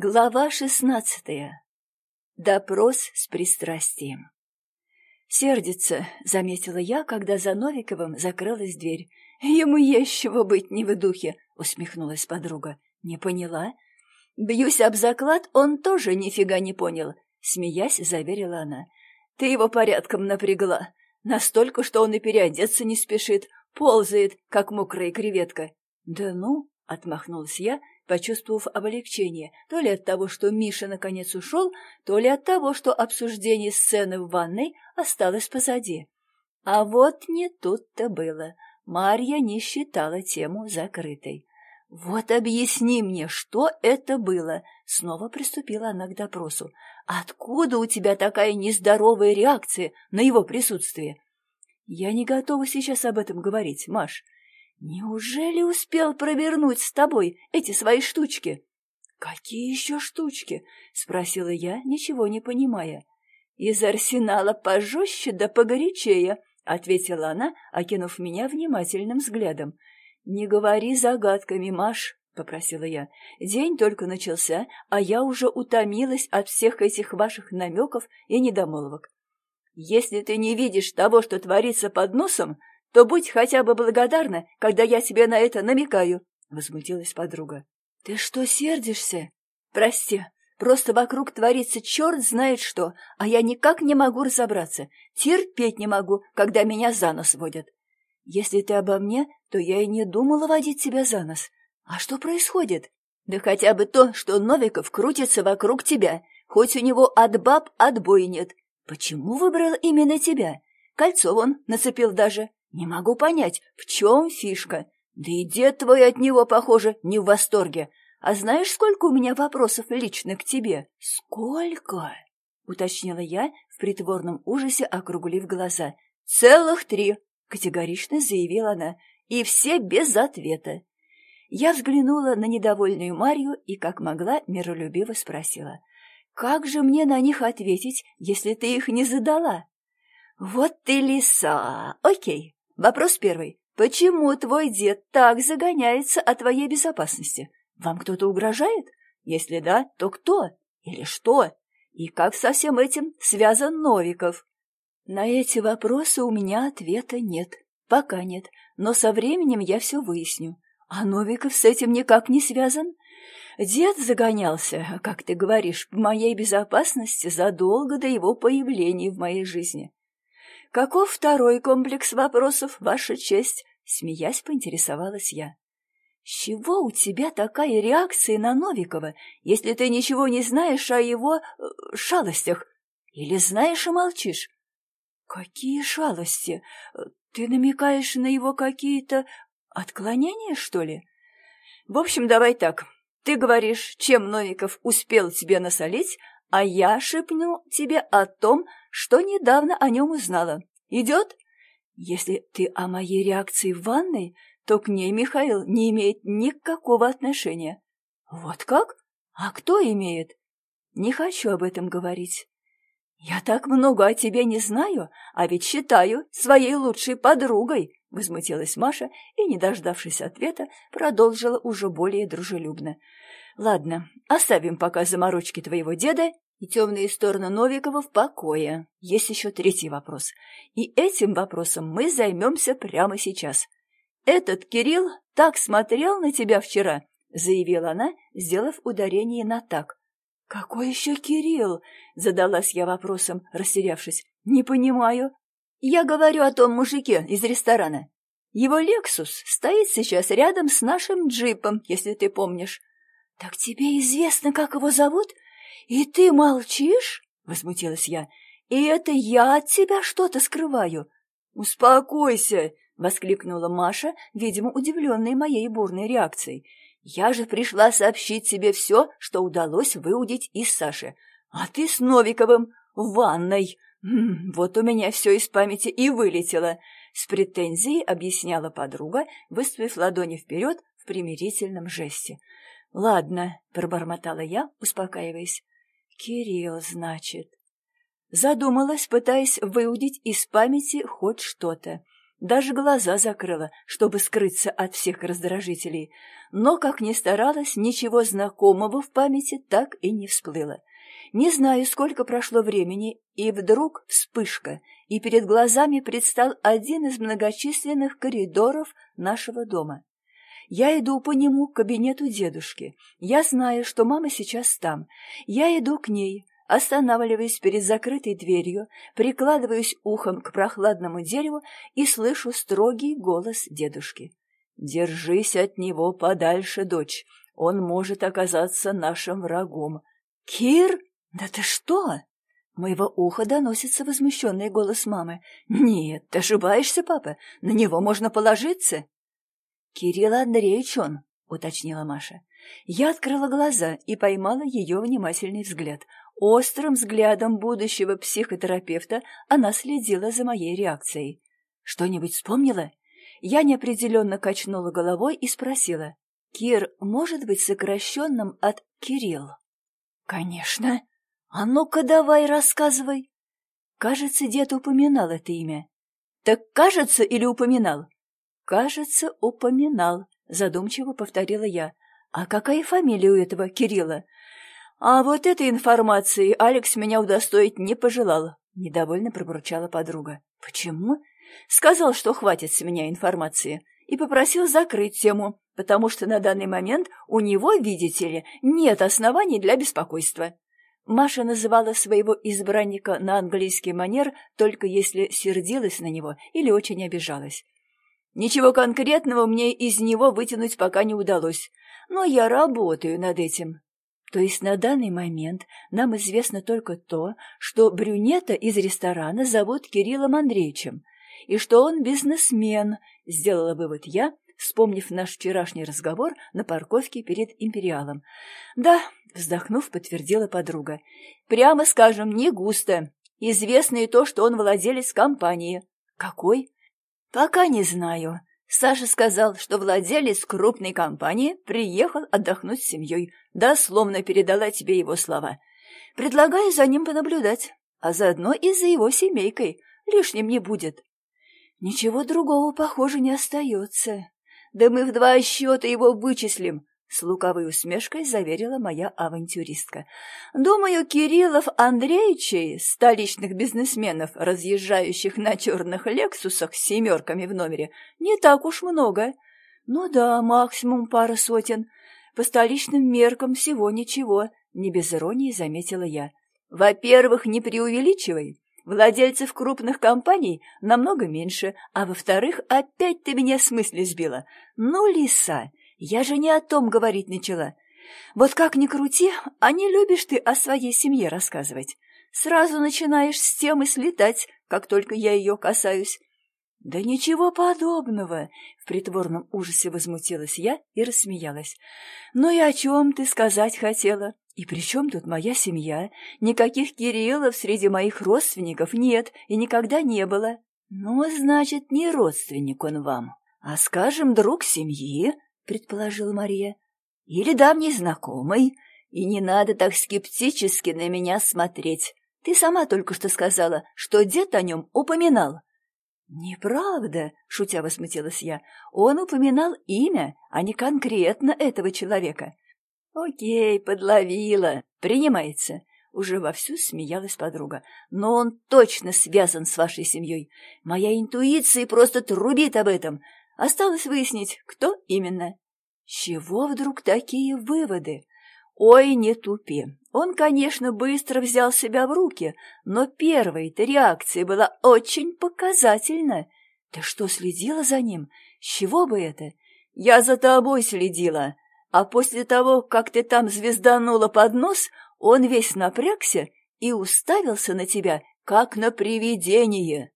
Глава шестнадцатая. Допрос с пристрастием. «Сердится», — заметила я, когда за Новиковым закрылась дверь. «Ему есть чего быть не в духе», — усмехнулась подруга. «Не поняла?» «Бьюсь об заклад, он тоже нифига не понял», — смеясь, заверила она. «Ты его порядком напрягла. Настолько, что он и переодеться не спешит, ползает, как мокрая креветка». «Да ну», — отмахнулась я, почувствовав облегчение, то ли от того, что Миша наконец ушел, то ли от того, что обсуждение сцены в ванной осталось позади. А вот не тут-то было. Марья не считала тему закрытой. «Вот объясни мне, что это было?» Снова приступила она к допросу. «Откуда у тебя такая нездоровая реакция на его присутствие?» «Я не готова сейчас об этом говорить, Маш. «Неужели успел провернуть с тобой эти свои штучки?» «Какие еще штучки?» — спросила я, ничего не понимая. «Из арсенала пожестче да погорячее», — ответила она, окинув меня внимательным взглядом. «Не говори загадками, Маш», — попросила я. «День только начался, а я уже утомилась от всех этих ваших намеков и недомолвок. Если ты не видишь того, что творится под носом, то будь хотя бы благодарна, когда я тебе на это намекаю, — возмутилась подруга. — Ты что, сердишься? — Прости, просто вокруг творится черт знает что, а я никак не могу разобраться. Терпеть не могу, когда меня за нос водят. Если ты обо мне, то я и не думала водить тебя за нос. А что происходит? Да хотя бы то, что Новиков крутится вокруг тебя, хоть у него от баб отбоя нет. Почему выбрал именно тебя? Кольцо он нацепил даже. Не могу понять, в чем фишка. Да и дед твой от него, похоже, не в восторге. А знаешь, сколько у меня вопросов лично к тебе? Сколько? Уточнила я в притворном ужасе, округлив глаза. Целых три, категорично заявила она, и все без ответа. Я взглянула на недовольную Марью и, как могла, миролюбиво спросила. «Как же мне на них ответить, если ты их не задала?» «Вот ты лиса! Окей, Вопрос первый. Почему твой дед так загоняется о твоей безопасности? Вам кто-то угрожает? Если да, то кто? Или что? И как со всем этим связан Новиков? На эти вопросы у меня ответа нет. Пока нет. Но со временем я все выясню. А Новиков с этим никак не связан? Дед загонялся, как ты говоришь, в моей безопасности задолго до его появления в моей жизни. «Каков второй комплекс вопросов, Ваша честь?» Смеясь, поинтересовалась я. «С чего у тебя такая реакция на Новикова, если ты ничего не знаешь о его э, шалостях? Или знаешь и молчишь?» «Какие шалости? Ты намекаешь на его какие-то отклонения, что ли?» «В общем, давай так. Ты говоришь, чем Новиков успел тебе насолить, а я шепну тебе о том, что недавно о нем узнала. Идет? Если ты о моей реакции в ванной, то к ней Михаил не имеет никакого отношения. Вот как? А кто имеет? Не хочу об этом говорить. Я так много о тебе не знаю, а ведь считаю своей лучшей подругой, возмутилась Маша и, не дождавшись ответа, продолжила уже более дружелюбно. Ладно, оставим пока заморочки твоего деда и темные стороны Новикова в покое. Есть еще третий вопрос. И этим вопросом мы займемся прямо сейчас. Этот Кирилл так смотрел на тебя вчера, заявила она, сделав ударение на «так». «Какой еще Кирилл?» — задалась я вопросом, растерявшись. «Не понимаю». «Я говорю о том мужике из ресторана. Его «Лексус» стоит сейчас рядом с нашим джипом, если ты помнишь». «Так тебе известно, как его зовут?» «И ты молчишь?» — возмутилась я. «И это я от тебя что-то скрываю?» «Успокойся!» — воскликнула Маша, видимо, удивленная моей бурной реакцией. «Я же пришла сообщить тебе все, что удалось выудить из Саши. А ты с Новиковым в ванной. Вот у меня все из памяти и вылетело!» С претензией объясняла подруга, выставив ладони вперед в примирительном жесте. «Ладно», — пробормотала я, успокаиваясь. Кирилл, значит. Задумалась, пытаясь выудить из памяти хоть что-то. даже глаза закрыла, чтобы скрыться от всех раздражителей. Но, как ни старалась, ничего знакомого в памяти так и не всплыло. Не знаю, сколько прошло времени, и вдруг вспышка, и перед глазами предстал один из многочисленных коридоров нашего дома. Я иду по нему к кабинету дедушки. Я знаю, что мама сейчас там. Я иду к ней, останавливаюсь перед закрытой дверью, прикладываюсь ухом к прохладному дереву и слышу строгий голос дедушки. «Держись от него подальше, дочь. Он может оказаться нашим врагом». «Кир? Да ты что?» Моего уха доносится возмущенный голос мамы. «Нет, ты ошибаешься, папа. На него можно положиться». «Кирилл Андреевич он», — уточнила Маша. Я открыла глаза и поймала ее внимательный взгляд. Острым взглядом будущего психотерапевта она следила за моей реакцией. «Что-нибудь вспомнила?» Я неопределенно качнула головой и спросила. «Кир может быть сокращенным от Кирилл?» «Конечно. А ну-ка давай рассказывай». Кажется, дед упоминал это имя. «Так кажется или упоминал?» «Кажется, упоминал», — задумчиво повторила я. «А какая фамилия у этого Кирилла?» «А вот этой информацией Алекс меня удостоить не пожелал», — недовольно пробурчала подруга. «Почему?» «Сказал, что хватит с меня информации, и попросил закрыть тему, потому что на данный момент у него, видите ли, нет оснований для беспокойства». Маша называла своего избранника на английский манер только если сердилась на него или очень обижалась. Ничего конкретного мне из него вытянуть пока не удалось, но я работаю над этим. То есть на данный момент нам известно только то, что брюнета из ресторана зовут Кириллом Андреевичем, и что он бизнесмен, сделала вывод я, вспомнив наш вчерашний разговор на парковке перед Империалом. Да, вздохнув, подтвердила подруга. Прямо скажем, не густо. Известно и то, что он владелец компании. Какой? Пока не знаю. Саша сказал, что владелец крупной компании приехал отдохнуть с семьей. Дословно передала тебе его слова. Предлагаю за ним понаблюдать, а заодно и за его семейкой. Лишним не будет. Ничего другого, похоже, не остается. Да мы в два счета его вычислим, с луковой усмешкой заверила моя авантюристка. «Думаю, Кириллов Андреевичей, столичных бизнесменов, разъезжающих на черных «Лексусах» с семерками в номере, не так уж много. Ну да, максимум пара сотен. По столичным меркам всего ничего», — не без иронии заметила я. «Во-первых, не преувеличивай. Владельцев крупных компаний намного меньше, а во-вторых, опять ты меня с мысли сбила. Ну, лиса!» Я же не о том говорить начала. Вот как ни крути, а не любишь ты о своей семье рассказывать. Сразу начинаешь с темы слетать, как только я ее касаюсь. «Да ничего подобного!» — в притворном ужасе возмутилась я и рассмеялась. «Ну и о чем ты сказать хотела? И при чем тут моя семья? Никаких Кириллов среди моих родственников нет и никогда не было». «Ну, значит, не родственник он вам, а, скажем, друг семьи», предположила Мария. «Или давний знакомый. И не надо так скептически на меня смотреть. Ты сама только что сказала, что дед о нем упоминал». «Неправда», — шутя возмутилась я. «Он упоминал имя, а не конкретно этого человека». «Окей, подловила. Принимается». Уже вовсю смеялась подруга. «Но он точно связан с вашей семьей. Моя интуиция просто трубит об этом. Осталось выяснить, кто именно. Чего вдруг такие выводы? Ой, не тупи. Он, конечно, быстро взял себя в руки, но первая-то реакция была очень показательна. Ты что, следила за ним? С чего бы это? Я за тобой следила. А после того, как ты там звезданула под нос, он весь напрягся и уставился на тебя, как на привидение.